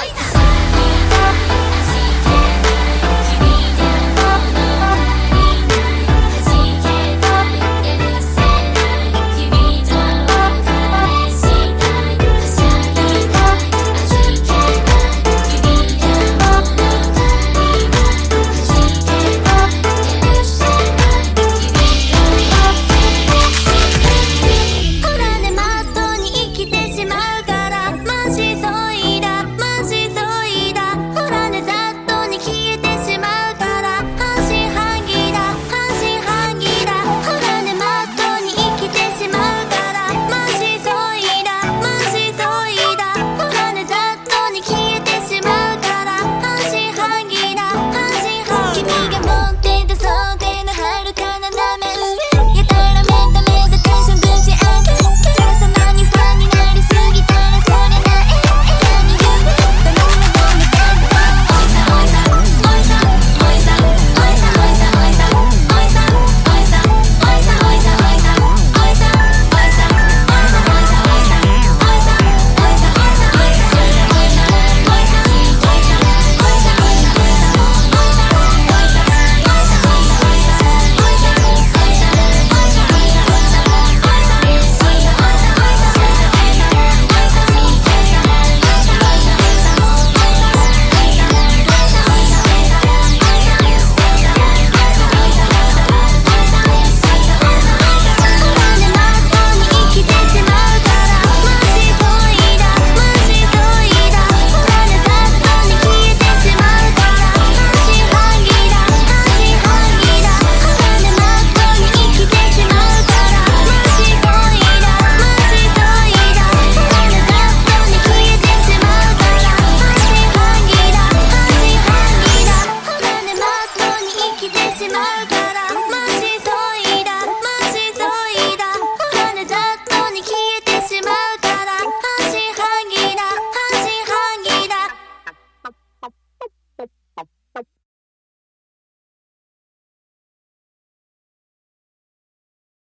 Bye now.